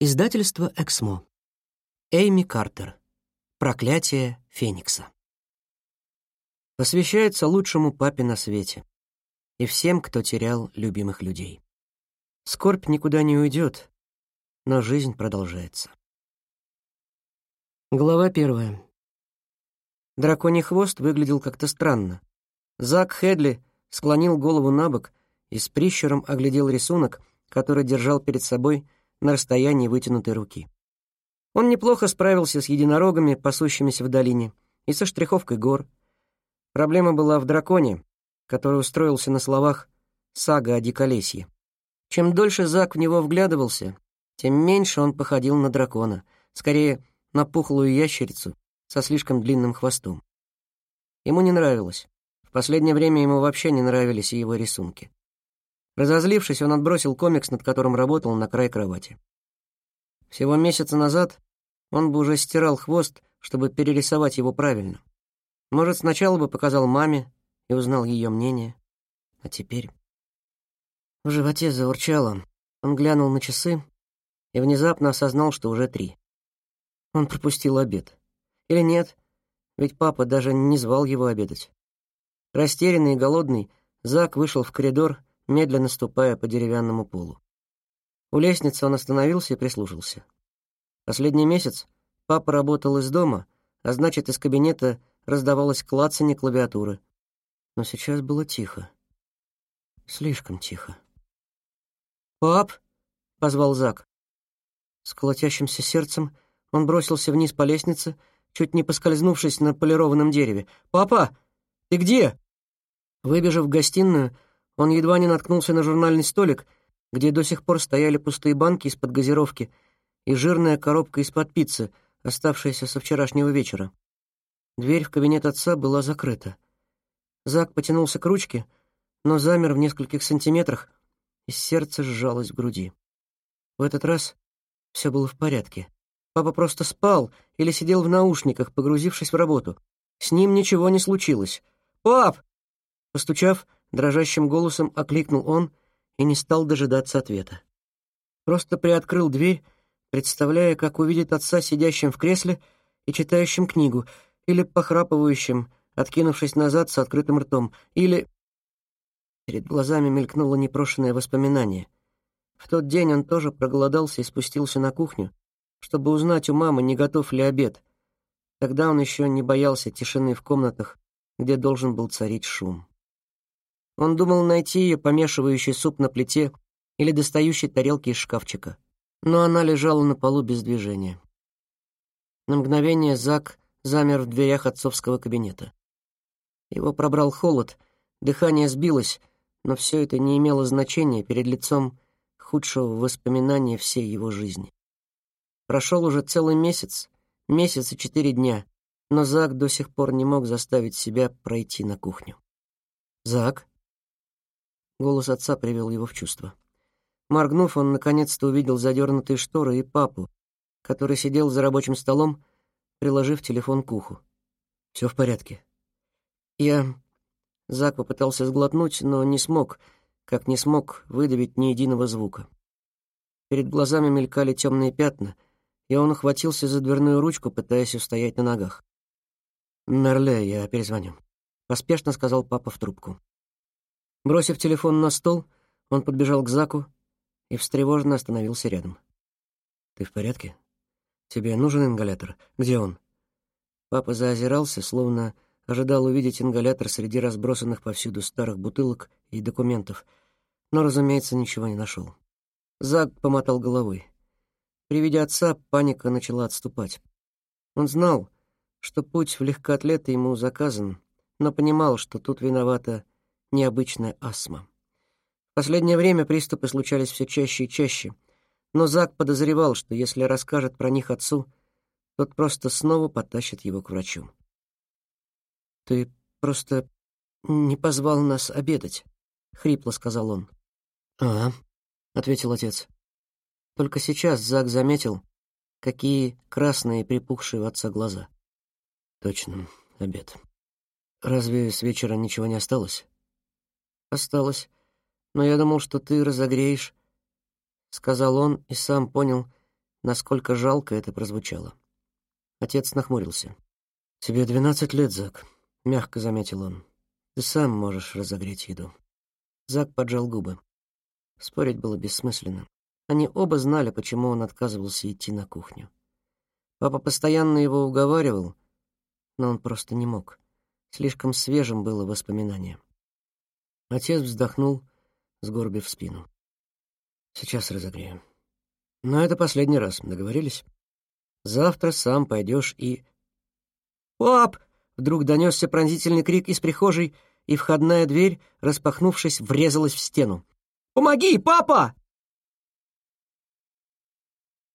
Издательство «Эксмо». Эйми Картер. «Проклятие Феникса». Посвящается лучшему папе на свете и всем, кто терял любимых людей. Скорбь никуда не уйдет, но жизнь продолжается. Глава первая. Драконий хвост выглядел как-то странно. Зак Хедли склонил голову на бок и с прищуром оглядел рисунок, который держал перед собой на расстоянии вытянутой руки. Он неплохо справился с единорогами, пасущимися в долине, и со штриховкой гор. Проблема была в драконе, который устроился на словах «сага о диколесье». Чем дольше Зак в него вглядывался, тем меньше он походил на дракона, скорее на пухлую ящерицу со слишком длинным хвостом. Ему не нравилось. В последнее время ему вообще не нравились и его рисунки. Разозлившись, он отбросил комикс, над которым работал, на край кровати. Всего месяца назад он бы уже стирал хвост, чтобы перерисовать его правильно. Может, сначала бы показал маме и узнал ее мнение. А теперь... В животе заурчало. Он глянул на часы и внезапно осознал, что уже три. Он пропустил обед. Или нет, ведь папа даже не звал его обедать. Растерянный и голодный, Зак вышел в коридор медленно ступая по деревянному полу. У лестницы он остановился и прислушался. Последний месяц папа работал из дома, а значит, из кабинета раздавалось клацанье клавиатуры. Но сейчас было тихо. Слишком тихо. «Пап!» — позвал Зак. С колотящимся сердцем он бросился вниз по лестнице, чуть не поскользнувшись на полированном дереве. «Папа! Ты где?» Выбежав в гостиную, он едва не наткнулся на журнальный столик, где до сих пор стояли пустые банки из-под газировки и жирная коробка из-под пиццы, оставшаяся со вчерашнего вечера. Дверь в кабинет отца была закрыта. Зак потянулся к ручке, но замер в нескольких сантиметрах, и сердце сжалось в груди. В этот раз все было в порядке. Папа просто спал или сидел в наушниках, погрузившись в работу. С ним ничего не случилось. «Пап!» Постучав, дрожащим голосом окликнул он и не стал дожидаться ответа. Просто приоткрыл дверь, представляя, как увидит отца сидящим в кресле и читающим книгу, или похрапывающим, откинувшись назад с открытым ртом, или... Перед глазами мелькнуло непрошенное воспоминание. В тот день он тоже проголодался и спустился на кухню, чтобы узнать у мамы, не готов ли обед. Тогда он еще не боялся тишины в комнатах, где должен был царить шум. Он думал найти ее помешивающий суп на плите или достающей тарелки из шкафчика. Но она лежала на полу без движения. На мгновение Зак замер в дверях отцовского кабинета. Его пробрал холод, дыхание сбилось, но все это не имело значения перед лицом худшего воспоминания всей его жизни. Прошел уже целый месяц, месяц и четыре дня, но Зак до сих пор не мог заставить себя пройти на кухню. «Зак?» Голос отца привел его в чувство. Моргнув, он наконец-то увидел задернутые шторы и папу, который сидел за рабочим столом, приложив телефон к уху. «Все в порядке». «Я...» Зак попытался сглотнуть, но не смог, как не смог выдавить ни единого звука. Перед глазами мелькали темные пятна, и он ухватился за дверную ручку, пытаясь устоять на ногах. «Мерле, я перезвоню», — поспешно сказал папа в трубку. Бросив телефон на стол, он подбежал к Заку и встревоженно остановился рядом. «Ты в порядке? Тебе нужен ингалятор? Где он?» Папа заозирался, словно ожидал увидеть ингалятор среди разбросанных повсюду старых бутылок и документов, но, разумеется, ничего не нашел. Зак помотал головой. При виде отца паника начала отступать. Он знал, что путь в легкоатлеты ему заказан, но понимал, что тут виновата необычная астма. В последнее время приступы случались все чаще и чаще, но Зак подозревал, что если расскажет про них отцу, тот просто снова потащит его к врачу. «Ты просто не позвал нас обедать», — хрипло сказал он. «А», — ответил отец. Только сейчас Зак заметил, какие красные припухшие у отца глаза. «Точно, обед. Разве с вечера ничего не осталось?» Осталось, но я думал, что ты разогреешь», — сказал он и сам понял, насколько жалко это прозвучало. Отец нахмурился. «Тебе двенадцать лет, Зак», — мягко заметил он. «Ты сам можешь разогреть еду». Зак поджал губы. Спорить было бессмысленно. Они оба знали, почему он отказывался идти на кухню. Папа постоянно его уговаривал, но он просто не мог. Слишком свежим было воспоминание. Отец вздохнул, сгорбив спину. «Сейчас разогрею. Но это последний раз, договорились? Завтра сам пойдешь и...» «Пап!» — вдруг донесся пронзительный крик из прихожей, и входная дверь, распахнувшись, врезалась в стену. «Помоги, папа!»